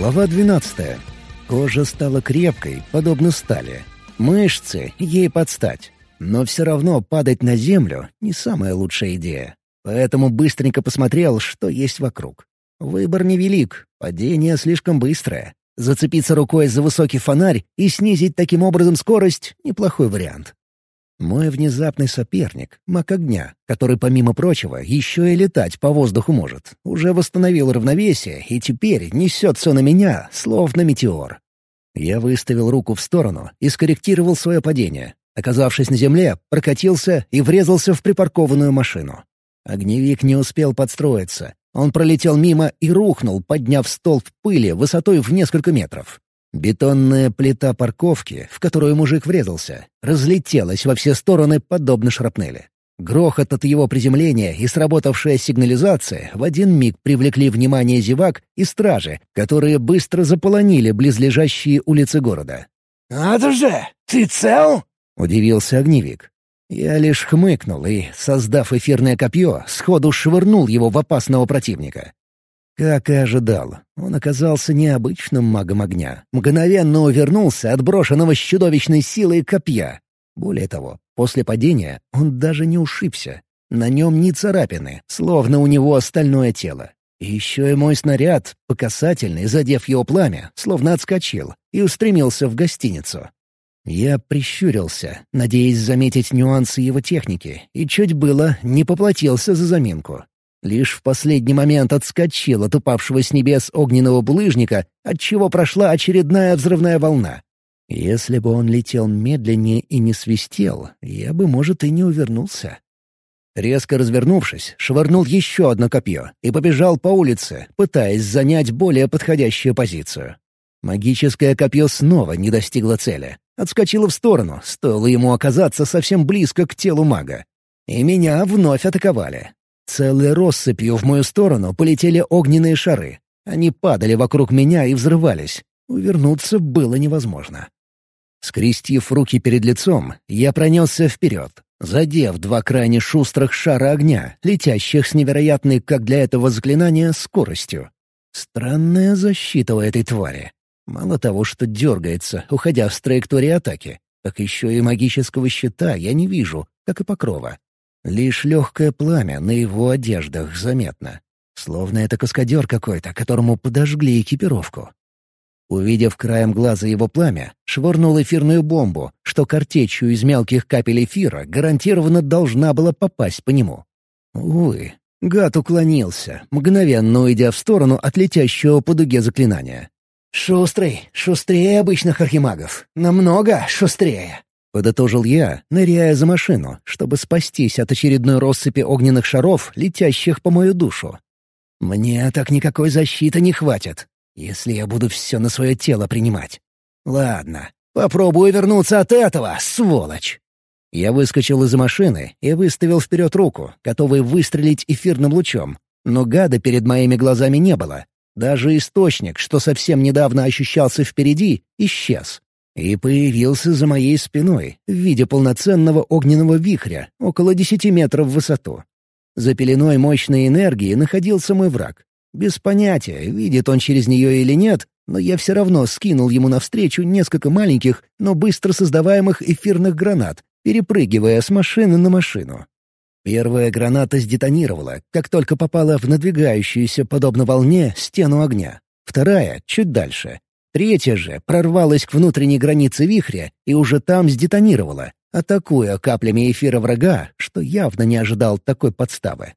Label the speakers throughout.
Speaker 1: Глава 12. Кожа стала крепкой, подобно стали. Мышцы ей подстать. Но все равно падать на землю — не самая лучшая идея. Поэтому быстренько посмотрел, что есть вокруг. Выбор невелик, падение слишком быстрое. Зацепиться рукой за высокий фонарь и снизить таким образом скорость — неплохой вариант. Мой внезапный соперник, маг огня, который, помимо прочего, еще и летать по воздуху может, уже восстановил равновесие и теперь несется на меня, словно метеор. Я выставил руку в сторону и скорректировал свое падение. Оказавшись на земле, прокатился и врезался в припаркованную машину. Огневик не успел подстроиться. Он пролетел мимо и рухнул, подняв столб пыли высотой в несколько метров. Бетонная плита парковки, в которую мужик врезался, разлетелась во все стороны, подобно шрапнели. Грохот от его приземления и сработавшая сигнализация в один миг привлекли внимание зевак и стражи, которые быстро заполонили близлежащие улицы города.
Speaker 2: «Надо же! Ты цел?»
Speaker 1: — удивился огневик. Я лишь хмыкнул и, создав эфирное копье, сходу швырнул его в опасного противника. Как и ожидал, он оказался необычным магом огня. Мгновенно увернулся от брошенного с чудовищной силой копья. Более того, после падения он даже не ушибся. На нем ни царапины, словно у него остальное тело. И еще и мой снаряд, по касательной, задев его пламя, словно отскочил и устремился в гостиницу. Я прищурился, надеясь заметить нюансы его техники, и чуть было не поплатился за заминку. Лишь в последний момент отскочил от упавшего с небес огненного булыжника, отчего прошла очередная взрывная волна. Если бы он летел медленнее и не свистел, я бы, может, и не увернулся. Резко развернувшись, швырнул еще одно копье и побежал по улице, пытаясь занять более подходящую позицию. Магическое копье снова не достигло цели. Отскочило в сторону, стоило ему оказаться совсем близко к телу мага. И меня вновь атаковали. Целой россыпью в мою сторону полетели огненные шары. Они падали вокруг меня и взрывались. Увернуться было невозможно. Скрестив руки перед лицом, я пронесся вперед, задев два крайне шустрых шара огня, летящих с невероятной, как для этого заклинания, скоростью. Странная защита у этой твари. Мало того, что дергается, уходя с траектории атаки, так еще и магического щита я не вижу, как и покрова. Лишь легкое пламя на его одеждах заметно. Словно это каскадер какой-то, которому подожгли экипировку. Увидев краем глаза его пламя, швырнул эфирную бомбу, что картечью из мелких капель эфира гарантированно должна была попасть по нему. Увы, гад уклонился, мгновенно уйдя в сторону от летящего по дуге заклинания. «Шустрый, шустрее обычных архимагов. Намного шустрее!» — подытожил я, ныряя за машину, чтобы спастись от очередной россыпи огненных шаров, летящих по мою душу. «Мне так никакой защиты не хватит, если я буду все на свое тело принимать. Ладно, попробую вернуться от этого, сволочь!» Я выскочил из машины и выставил вперед руку, готовый выстрелить эфирным лучом. Но гада перед моими глазами не было. Даже источник, что совсем недавно ощущался впереди, исчез и появился за моей спиной в виде полноценного огненного вихря около десяти метров в высоту. За пеленой мощной энергии находился мой враг. Без понятия, видит он через нее или нет, но я все равно скинул ему навстречу несколько маленьких, но быстро создаваемых эфирных гранат, перепрыгивая с машины на машину. Первая граната сдетонировала, как только попала в надвигающуюся, подобно волне, стену огня. Вторая — чуть дальше, Третья же прорвалась к внутренней границе вихря и уже там сдетонировала, атакуя каплями эфира врага, что явно не ожидал такой подставы.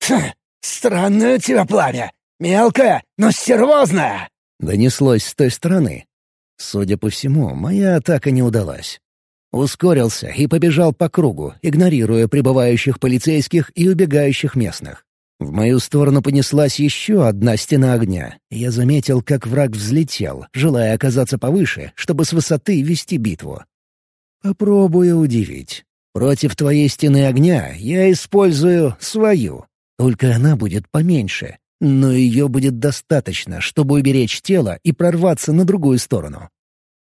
Speaker 2: «Хм, странное у тебя пламя! Мелкое, но стервозное!»
Speaker 1: — донеслось с той стороны. Судя по всему, моя атака не удалась. Ускорился и побежал по кругу, игнорируя прибывающих полицейских и убегающих местных. В мою сторону понеслась еще одна стена огня. Я заметил, как враг взлетел, желая оказаться повыше, чтобы с высоты вести битву. Попробую удивить. Против твоей стены огня я использую свою. Только она будет поменьше, но ее будет достаточно, чтобы уберечь тело и прорваться на другую сторону.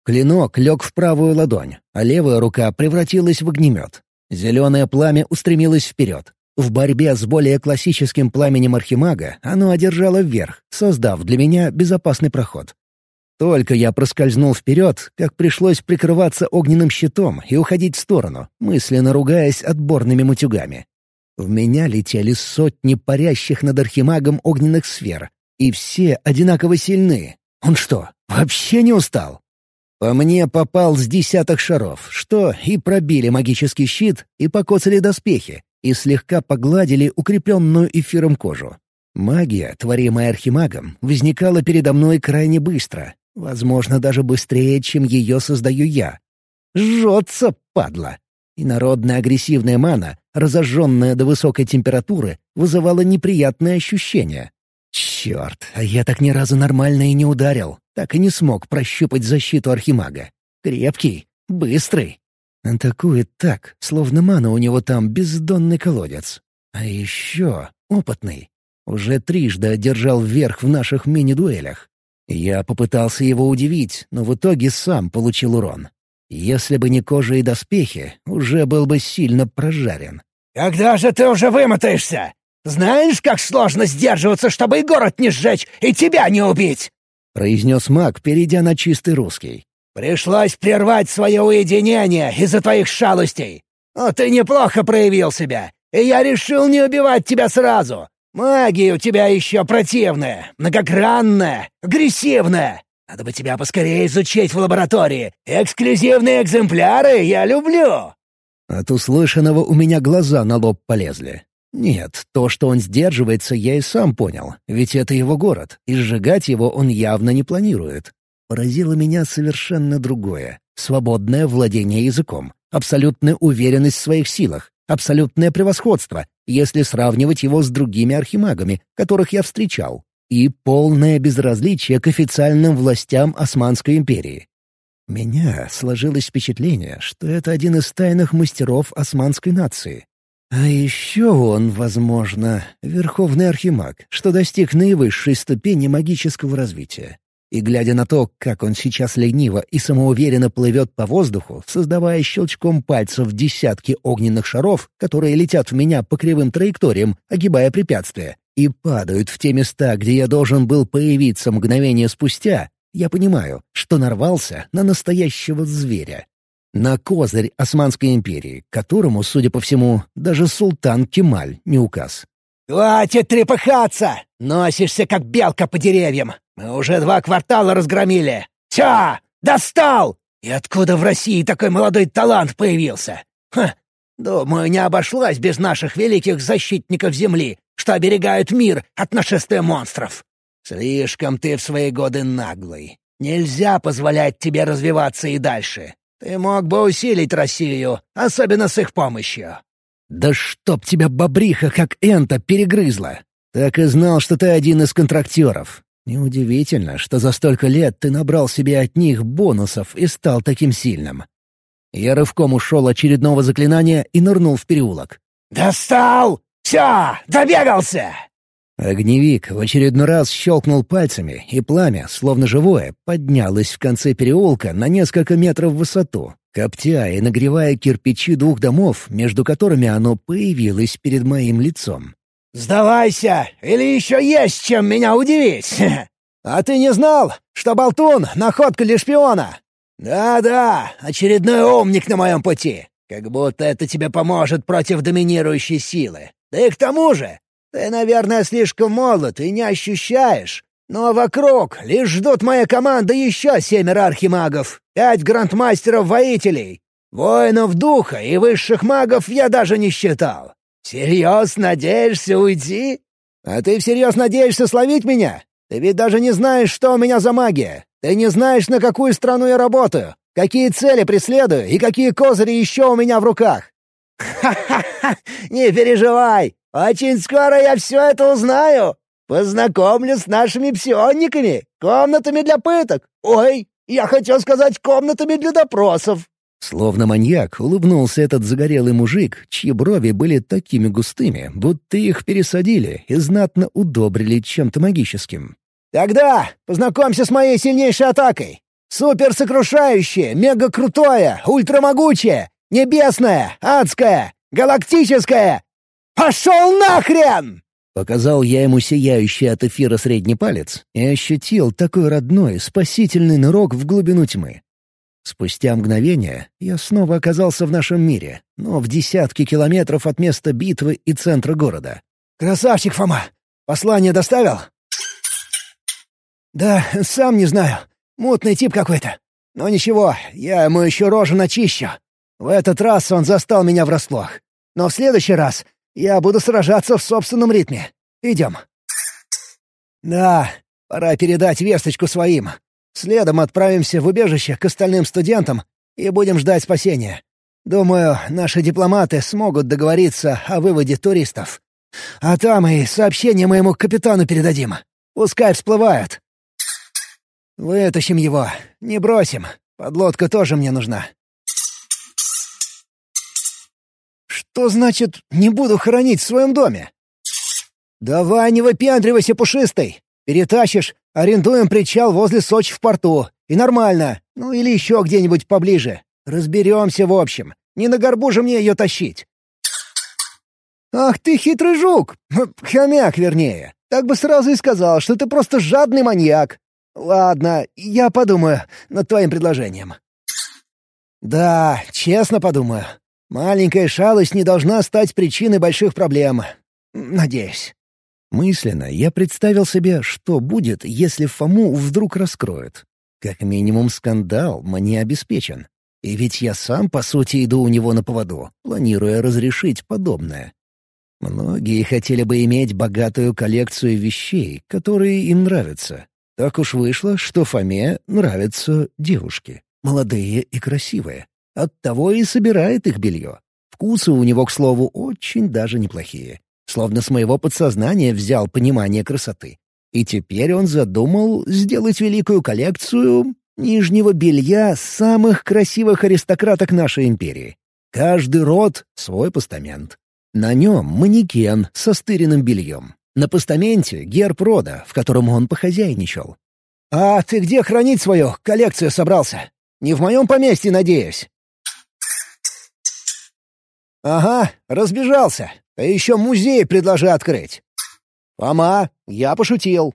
Speaker 1: Клинок лег в правую ладонь, а левая рука превратилась в огнемет. Зеленое пламя устремилось вперед. В борьбе с более классическим пламенем Архимага оно одержало вверх, создав для меня безопасный проход. Только я проскользнул вперед, как пришлось прикрываться огненным щитом и уходить в сторону, мысленно ругаясь отборными мутюгами. В меня летели сотни парящих над архимагом огненных сфер, и все одинаково сильны. Он что, вообще не устал? По мне попал с десяток шаров, что и пробили магический щит, и покоцали доспехи, и слегка погладили укрепленную эфиром кожу. Магия, творимая архимагом, возникала передо мной крайне быстро, Возможно, даже быстрее, чем ее создаю я. Жжется, падла. И народная агрессивная мана, разожженная до высокой температуры, вызывала неприятные ощущения. Черт, а я так ни разу нормально и не ударил. Так и не смог прощупать защиту архимага. Крепкий, быстрый. Атакует так, словно мана у него там бездонный колодец. А еще опытный. Уже трижды одержал верх в наших мини-дуэлях. Я попытался его удивить, но в итоге сам получил урон. Если бы не кожа и доспехи, уже был бы сильно прожарен.
Speaker 2: «Когда же ты уже вымотаешься? Знаешь, как сложно сдерживаться, чтобы и город не сжечь, и тебя не убить?»
Speaker 1: — произнес маг, перейдя на чистый русский.
Speaker 2: «Пришлось прервать свое уединение из-за твоих шалостей. Но ты неплохо проявил себя, и я решил не убивать тебя сразу. Магия у тебя еще противная, многогранная, агрессивная. Надо бы тебя поскорее изучить в лаборатории. Эксклюзивные экземпляры я люблю!»
Speaker 1: От услышанного у меня глаза на лоб полезли. Нет, то, что он сдерживается, я и сам понял, ведь это его город, и сжигать его он явно не планирует. Поразило меня совершенно другое — свободное владение языком, абсолютная уверенность в своих силах, абсолютное превосходство, если сравнивать его с другими архимагами, которых я встречал, и полное безразличие к официальным властям Османской империи. Меня сложилось впечатление, что это один из тайных мастеров османской нации. А еще он, возможно, верховный архимаг, что достиг наивысшей ступени магического развития. И глядя на то, как он сейчас лениво и самоуверенно плывет по воздуху, создавая щелчком пальцев десятки огненных шаров, которые летят в меня по кривым траекториям, огибая препятствия, и падают в те места, где я должен был появиться мгновение спустя, я понимаю, что нарвался на настоящего зверя. На козырь Османской империи, которому, судя по всему, даже султан Кемаль не указ.
Speaker 2: «Хватит трепыхаться! Носишься, как белка по деревьям! Мы уже два квартала разгромили! Все! Достал! И откуда в России такой молодой талант появился? Ха! Думаю, не обошлась без наших великих защитников Земли, что оберегают мир от нашествия монстров. Слишком ты в свои годы наглый. Нельзя позволять тебе развиваться и дальше. Ты мог бы усилить Россию, особенно с их помощью.
Speaker 1: «Да чтоб тебя бобриха, как Энта, перегрызла! Так и знал, что ты один из контрактеров. Неудивительно, что за столько лет ты набрал себе от них бонусов и стал таким сильным». Я рывком ушел очередного заклинания и нырнул в переулок.
Speaker 2: «Достал! Все, добегался!»
Speaker 1: Огневик в очередной раз щелкнул пальцами, и пламя, словно живое, поднялось в конце переулка на несколько метров в высоту, коптя и нагревая кирпичи двух домов, между которыми оно появилось перед моим лицом.
Speaker 2: «Сдавайся! Или еще есть чем меня удивить! А ты не знал, что Болтун — находка для шпиона? Да-да, очередной умник на моем пути. Как будто это тебе поможет против доминирующей силы. Да и к тому же, ты, наверное, слишком молод и не ощущаешь, но вокруг лишь ждут моя команда еще семеро архимагов, пять грандмастеров-воителей. Воинов духа и высших магов я даже не считал. Всерьез надеешься уйти? А ты всерьез надеешься словить меня? Ты ведь даже не знаешь, что у меня за магия. Ты не знаешь, на какую страну я работаю, какие цели преследую и какие козыри еще у меня в руках. Ха-ха-ха! Не переживай! Очень скоро я все это узнаю. Познакомлю с нашими псионниками, комнатами для пыток. Ой, я хотел сказать комнатами для допросов».
Speaker 1: Словно маньяк улыбнулся этот загорелый мужик, чьи брови были такими густыми, будто их пересадили и знатно удобрили чем-то магическим.
Speaker 2: «Тогда познакомься с моей сильнейшей атакой. Суперсокрушающее, мега-крутое, ультрамогучее, небесное, адское, галактическое. Пошел нахрен!»
Speaker 1: Показал я ему сияющий от эфира средний палец и ощутил такой родной, спасительный нырок в глубину тьмы. Спустя мгновение я снова оказался в нашем мире, но в десятки километров от места битвы и центра города.
Speaker 2: «Красавчик, Фома! Послание доставил?» «Да, сам не знаю. Мутный тип какой-то. Но ничего, я ему еще рожу начищу. В этот раз он застал меня врасплох. Но в следующий раз я буду сражаться в собственном ритме. Идем. Да, пора передать весточку своим. Следом отправимся в убежище к остальным студентам и будем ждать спасения. Думаю, наши дипломаты смогут договориться о выводе туристов. А там и сообщение моему капитану передадим. Пускай всплывают. Вытащим его, не бросим. Подлодка тоже мне нужна. Что значит «не буду хоронить в своем доме»? «Давай не выпендривайся, пушистый! Перетащишь, арендуем причал возле Сочи в порту. И нормально. Ну или еще где-нибудь поближе. Разберемся в общем. Не на горбу же мне ее тащить». «Ах ты хитрый жук! Хомяк, вернее. Так бы сразу и сказал, что ты просто жадный маньяк. Ладно, я подумаю над твоим предложением». «Да, честно подумаю. Маленькая шалость не должна стать причиной больших проблем. Надеюсь.
Speaker 1: Мысленно я представил себе, что будет, если Фому вдруг раскроют. Как минимум скандал мне обеспечен. И ведь я сам, по сути, иду у него на поводу, планируя разрешить подобное. Многие хотели бы иметь богатую коллекцию вещей, которые им нравятся. Так уж вышло, что Фоме нравятся девушки. Молодые и красивые. Оттого и собирает их белье. Вкусы у него, к слову, очень даже неплохие. Словно с моего подсознания взял понимание красоты. И теперь он задумал сделать великую коллекцию нижнего белья самых красивых аристократок нашей империи. Каждый род — свой постамент. На нем манекен со стыренным бельем. На постаменте — герб рода, в котором он похозяйничал.
Speaker 2: «А ты где хранить свою коллекцию собрался? Не в моем поместье, надеюсь?» «Ага, разбежался. А еще музей предложи открыть». «Фома, я пошутил».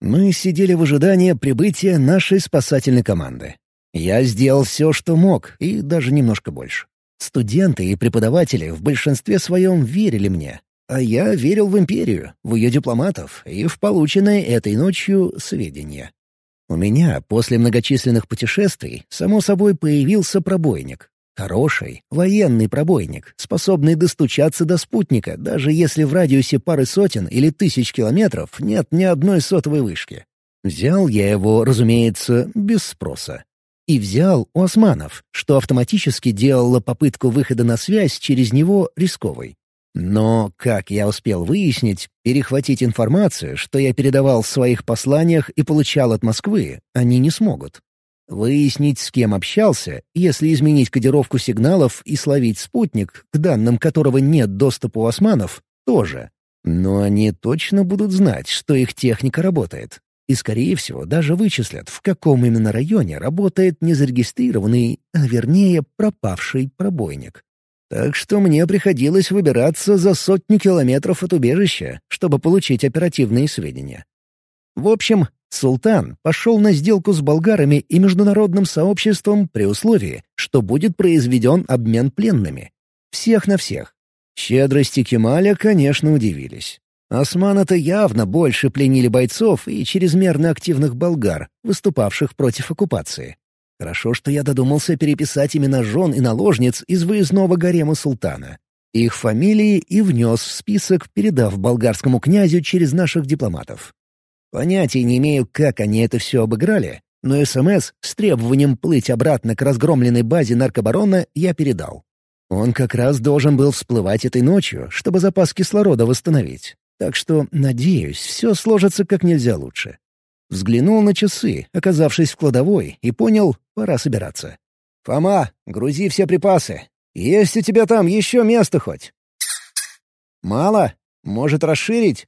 Speaker 1: Мы сидели в ожидании прибытия нашей спасательной команды. Я сделал все, что мог, и даже немножко больше. Студенты и преподаватели в большинстве своем верили мне, а я верил в империю, в ее дипломатов и в полученные этой ночью сведения. У меня после многочисленных путешествий, само собой, появился пробойник, Хороший, военный пробойник, способный достучаться до спутника, даже если в радиусе пары сотен или тысяч километров нет ни одной сотовой вышки. Взял я его, разумеется, без спроса. И взял у османов, что автоматически делало попытку выхода на связь через него рисковой. Но, как я успел выяснить, перехватить информацию, что я передавал в своих посланиях и получал от Москвы, они не смогут. Выяснить, с кем общался, если изменить кодировку сигналов и словить спутник, к данным которого нет доступа у османов, тоже. Но они точно будут знать, что их техника работает. И, скорее всего, даже вычислят, в каком именно районе работает незарегистрированный, а вернее пропавший пробойник. Так что мне приходилось выбираться за сотню километров от убежища, чтобы получить оперативные сведения. В общем, Султан пошел на сделку с болгарами и международным сообществом при условии, что будет произведен обмен пленными. Всех на всех. Щедрости Кемаля, конечно, удивились. Османы-то явно больше пленили бойцов и чрезмерно активных болгар, выступавших против оккупации. Хорошо, что я додумался переписать имена жен и наложниц из выездного гарема султана. Их фамилии и внес в список, передав болгарскому князю через наших дипломатов. Понятия не имею, как они это все обыграли, но СМС с требованием плыть обратно к разгромленной базе наркобарона я передал. Он как раз должен был всплывать этой ночью, чтобы запас кислорода восстановить. Так что, надеюсь, все сложится как нельзя лучше. Взглянул на часы, оказавшись в кладовой, и понял, пора собираться.
Speaker 2: «Фома, грузи все припасы. Есть у тебя там еще место хоть?» «Мало? Может, расширить?»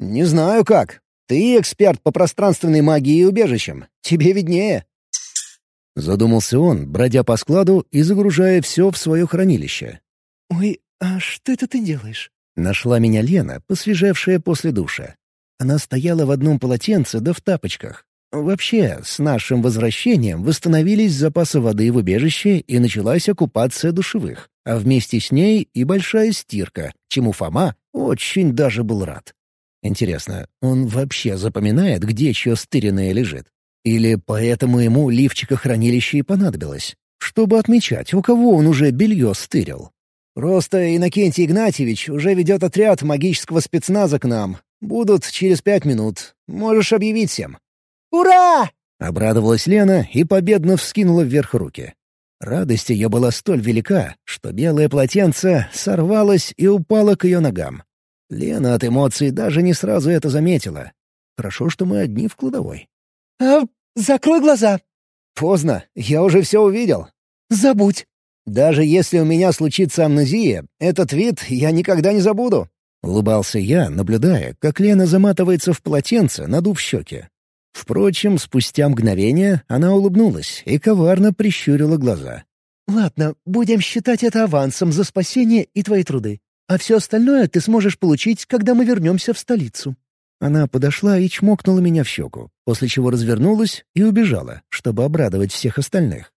Speaker 2: «Не знаю как. Ты эксперт по пространственной магии и убежищам. Тебе виднее».
Speaker 1: Задумался он, бродя по складу и загружая все в свое хранилище.
Speaker 3: «Ой, а что это ты делаешь?»
Speaker 1: Нашла меня Лена, посвежевшая после душа. Она стояла в одном полотенце да в тапочках. Вообще, с нашим возвращением восстановились запасы воды в убежище и началась оккупация душевых, а вместе с ней и большая стирка, чему Фома очень даже был рад. Интересно, он вообще запоминает, где чье стыренное лежит? Или поэтому ему лифчика-хранилище и понадобилось? Чтобы отмечать, у кого он уже белье стырил.
Speaker 2: «Просто Иннокентий Игнатьевич уже ведет отряд магического спецназа к нам. Будут через пять минут. Можешь объявить всем».
Speaker 3: «Ура!»
Speaker 1: — обрадовалась Лена и победно вскинула вверх руки. Радость ее была столь велика, что белое полотенце сорвалось и упало к ее ногам. Лена от эмоций даже не сразу это заметила. Хорошо, что мы одни в кладовой.
Speaker 3: «А, закрой глаза».
Speaker 2: «Поздно, я уже все увидел».
Speaker 3: «Забудь».
Speaker 2: «Даже если у меня случится амнезия, этот вид я никогда не забуду».
Speaker 1: Улыбался я, наблюдая, как Лена заматывается в полотенце, надув щеки. Впрочем, спустя мгновение она улыбнулась и коварно прищурила глаза.
Speaker 3: «Ладно, будем считать это авансом за спасение и твои труды. А все остальное ты сможешь получить, когда мы вернемся в столицу».
Speaker 1: Она подошла и чмокнула меня в щеку, после чего развернулась и убежала, чтобы обрадовать всех остальных.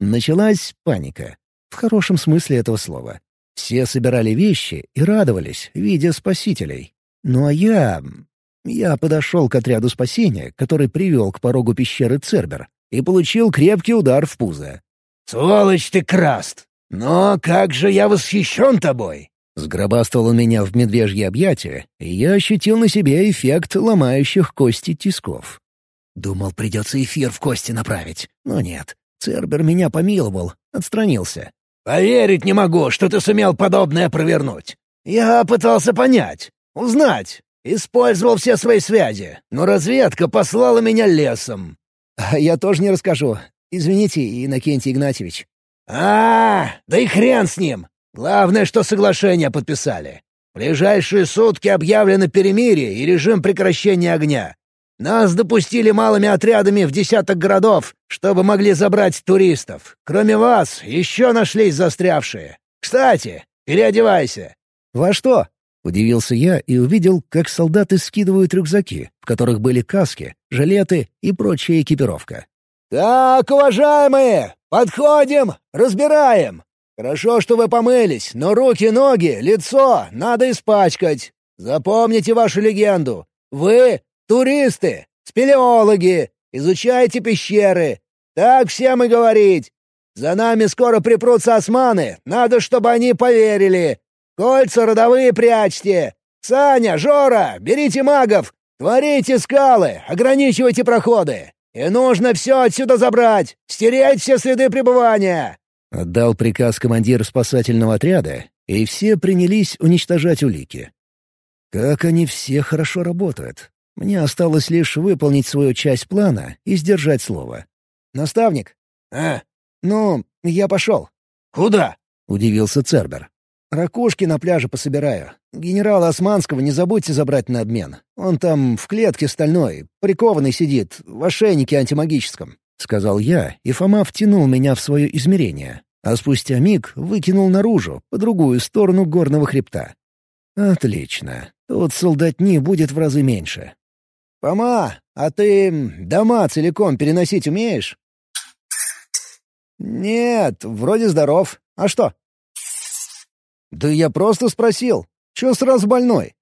Speaker 1: Началась паника. В хорошем смысле этого слова. Все собирали вещи и радовались, видя спасителей. Ну а я... Я подошел к отряду спасения, который привел к порогу пещеры Цербер, и получил крепкий удар в пузо.
Speaker 2: «Сволочь ты, Краст! Но как же я восхищен тобой!
Speaker 1: Сгробастал он меня в медвежье объятия, и я ощутил на себе эффект ломающих кости тисков. Думал, придется эфир в кости направить, но нет. Цербер меня помиловал, отстранился.
Speaker 2: «Поверить не могу, что ты сумел подобное провернуть. Я пытался понять, узнать, использовал все свои связи, но разведка послала меня лесом».
Speaker 3: «А я тоже не расскажу. Извините, Иннокентий Игнатьевич».
Speaker 2: «А, да и хрен с ним! Главное, что соглашение подписали. В ближайшие сутки объявлено перемирие и режим прекращения огня. Нас допустили малыми отрядами в десяток городов, чтобы могли забрать туристов. Кроме вас, еще нашлись застрявшие. Кстати, переодевайся».
Speaker 3: «Во что?»
Speaker 1: — удивился я и увидел, как солдаты скидывают рюкзаки, в которых были каски, жилеты и прочая экипировка.
Speaker 2: «Так, уважаемые, подходим, разбираем. Хорошо, что вы помылись, но руки, ноги, лицо надо испачкать. Запомните вашу легенду. Вы — туристы, спелеологи, изучаете пещеры. Так всем и говорить. За нами скоро припрутся османы, надо, чтобы они поверили. Кольца родовые прячьте. Саня, Жора, берите магов, творите скалы, ограничивайте проходы. И нужно все отсюда забрать, стереть все следы пребывания.
Speaker 1: Отдал приказ командир спасательного отряда, и все принялись уничтожать улики. Как они все хорошо работают. Мне осталось лишь выполнить свою часть плана и сдержать слово.
Speaker 3: «Наставник?»
Speaker 2: «А?
Speaker 3: Ну, я пошел».
Speaker 2: Куда?»
Speaker 1: — удивился Цербер.
Speaker 3: «Ракушки на пляже пособираю. Генерала Османского не забудьте забрать на обмен. Он там в клетке стальной, прикованный сидит, в ошейнике антимагическом.
Speaker 1: — сказал я, и Фома втянул меня в свое измерение, а спустя миг выкинул наружу, по другую сторону горного хребта. «Отлично. Тут солдатни будет в разы меньше».
Speaker 3: «Фома, а ты дома целиком переносить умеешь?» «Нет, вроде здоров. А что?» «Да я просто спросил. Чё сразу больной?»